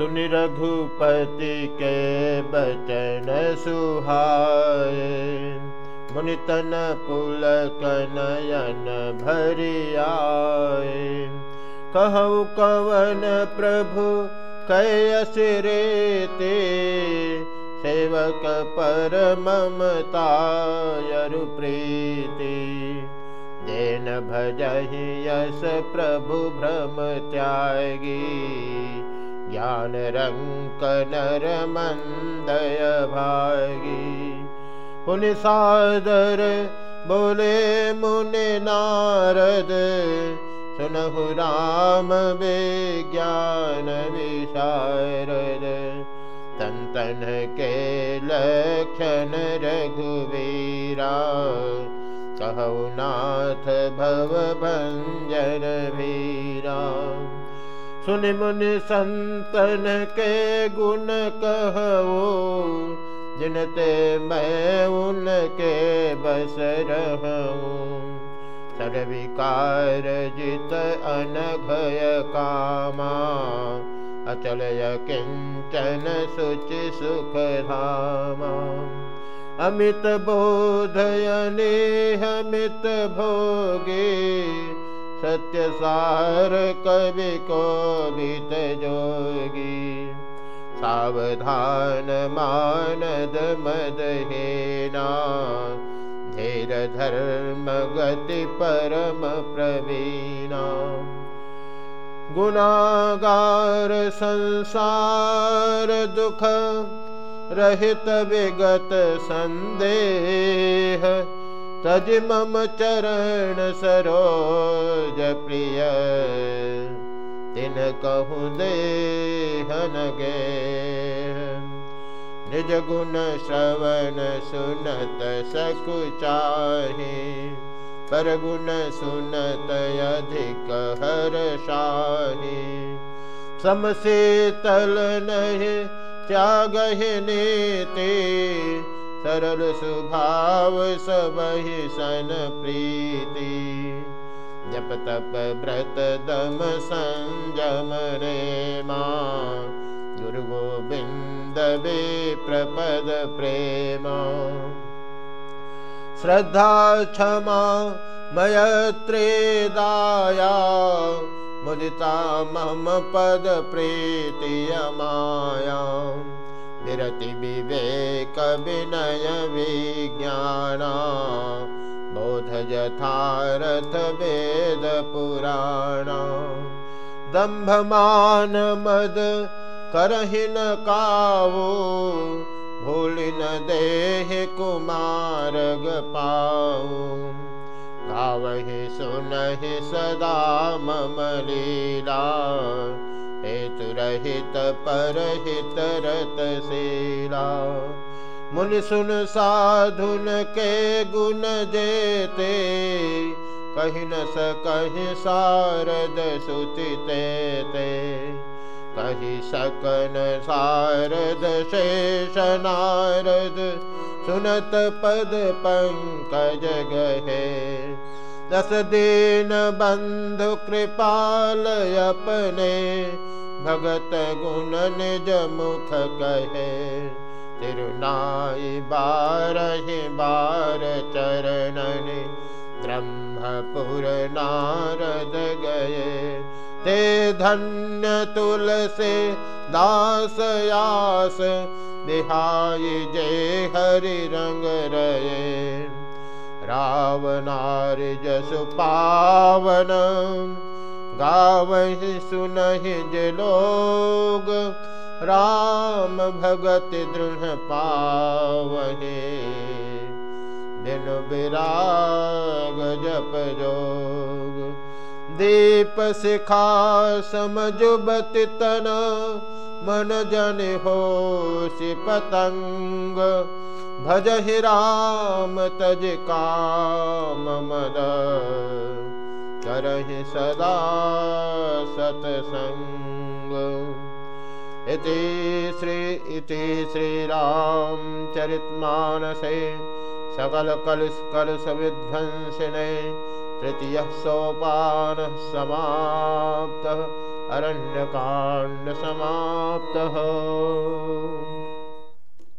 सुनि रघुपति के बचन सुहाय मुनितन पुलक नयन भरियाए कहु कवन प्रभु कैसिरे ते। सेवक पर ममतायरु प्रीति। जेन भजहि यस प्रभु भ्रम त्यागी। ज्ञान रङ्क नर मन्दय भागी पुनि सादर बोले मुनि नारद सुनहु राम विज्ञान विशारद। तन के लक्षण रघुवीरा कहु नाथ भव सुन मुनि संतन के गुण कहो जिनते मैं उनके बस रहूं सर्विकार जित अनघय कामा अचलय किञ्चन शुचि सुखधामा अमित बोधयने अमित भोगे सत्यसार कवि को भीत जोगी। सावधान मानद मद हेना धीर धर्म गति परम प्रवीणा। गुनागार संसार दुख रहित विगत संदेह तज मम चरण सरोज प्रिय। तिन कहु देहन गे निज गुण श्रवण सुनत सकुचाहे परगुण सुनत अधिक हर शाही। समशीतल नहीं त्याग नीति। सरल स्वभाव सब सन प्रीति। जप तप व्रत दम संजम रे माँ। गुरु गोविंद बे प्रपद प्रेमा। श्रद्धा क्षमा मयत्रे दाया। मुदिता मम पद प्रीतियमाया विरति विवेक विनय विज्ञाना बोध यथारथ वेद पुराणा दम्भमान मद करहिन कावो भूलिन देह कुमार पाऊ गावहि सुनहि सदा मम लीला हेतु रहित परहित रत शीला मुन सुन साधुन के गुण जेते कही न सकहि सारद सुति ते कही सकन सारद शेष नारद, सुनत पद पंकज गहे। दस दिन बंधु कृपाल अपने भगत गुण निज मुख कहे तिरुनाई बारहि बार चरणनि ब्रह्मपुर नारद गए ते धन्य तुलसे दासयास दिहाय जय हरि रंग रावनार जसु पावन गावहि सुनहि लोग, राम भगत दृढ़ पावहे। दिन विराग जप जोग, दीप शिखा समजुबत तन मन जन हो पतंग। भज ही राम तज काम मद करहि सदा सतसंग। इति श्री इति श्रीरामचरितमानसे तृतीय सोपान समाप्त अरण्यकांड समाप्त।